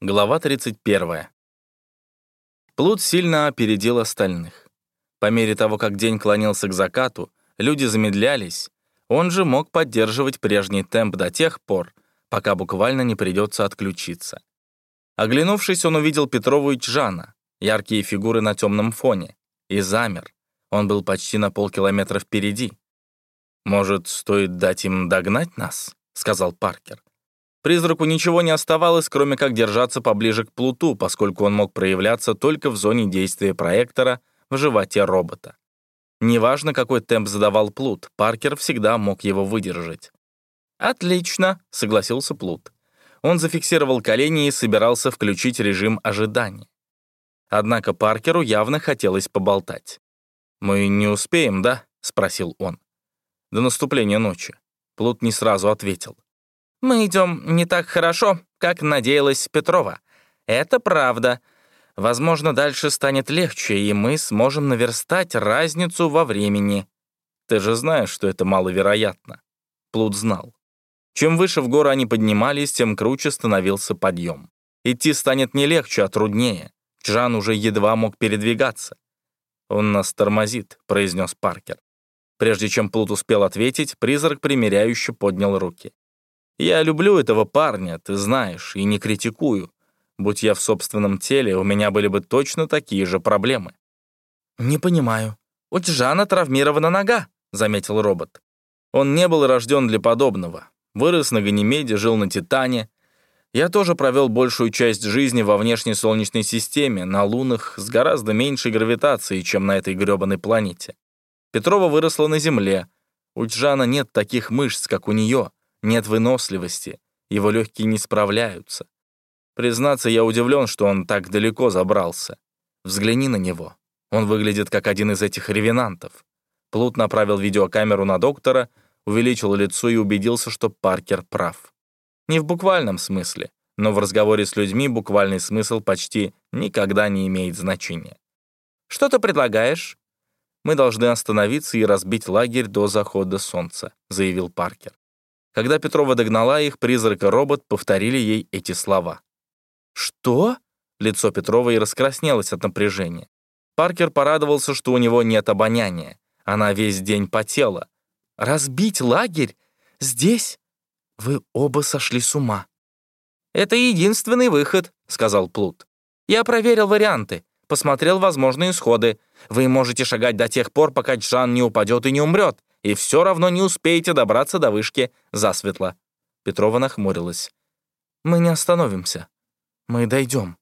Глава 31. Плут сильно опередил остальных. По мере того, как день клонился к закату, люди замедлялись, он же мог поддерживать прежний темп до тех пор, пока буквально не придется отключиться. Оглянувшись, он увидел Петрову и Чжана, яркие фигуры на темном фоне, и замер. Он был почти на полкилометра впереди. «Может, стоит дать им догнать нас?» — сказал Паркер. Призраку ничего не оставалось, кроме как держаться поближе к плуту, поскольку он мог проявляться только в зоне действия проектора в животе робота. Неважно, какой темп задавал плут, Паркер всегда мог его выдержать. «Отлично», — согласился плут. Он зафиксировал колени и собирался включить режим ожидания. Однако Паркеру явно хотелось поболтать. «Мы не успеем, да?» — спросил он. «До наступления ночи». Плут не сразу ответил. Мы идем не так хорошо, как надеялась Петрова. Это правда. Возможно, дальше станет легче, и мы сможем наверстать разницу во времени. Ты же знаешь, что это маловероятно. Плут знал. Чем выше в горы они поднимались, тем круче становился подъем. Идти станет не легче, а труднее. Джан уже едва мог передвигаться. «Он нас тормозит», — произнес Паркер. Прежде чем Плут успел ответить, призрак примиряюще поднял руки. Я люблю этого парня, ты знаешь, и не критикую. Будь я в собственном теле, у меня были бы точно такие же проблемы». «Не понимаю. У Джана травмирована нога», — заметил робот. «Он не был рожден для подобного. Вырос на Ганимеде, жил на Титане. Я тоже провел большую часть жизни во внешней Солнечной системе, на лунах с гораздо меньшей гравитацией, чем на этой грёбаной планете. Петрова выросла на Земле. У Джана нет таких мышц, как у нее нет выносливости, его легкие не справляются. Признаться, я удивлен, что он так далеко забрался. Взгляни на него. Он выглядит как один из этих ревенантов. Плут направил видеокамеру на доктора, увеличил лицо и убедился, что Паркер прав. Не в буквальном смысле, но в разговоре с людьми буквальный смысл почти никогда не имеет значения. «Что ты предлагаешь?» «Мы должны остановиться и разбить лагерь до захода солнца», — заявил Паркер. Когда Петрова догнала их, призрак и робот повторили ей эти слова. «Что?» Лицо Петровой раскраснелось от напряжения. Паркер порадовался, что у него нет обоняния. Она весь день потела. «Разбить лагерь? Здесь? Вы оба сошли с ума». «Это единственный выход», — сказал Плут. «Я проверил варианты, посмотрел возможные исходы. Вы можете шагать до тех пор, пока Джан не упадет и не умрет и все равно не успеете добраться до вышки засветло». Петрова нахмурилась. «Мы не остановимся. Мы дойдем».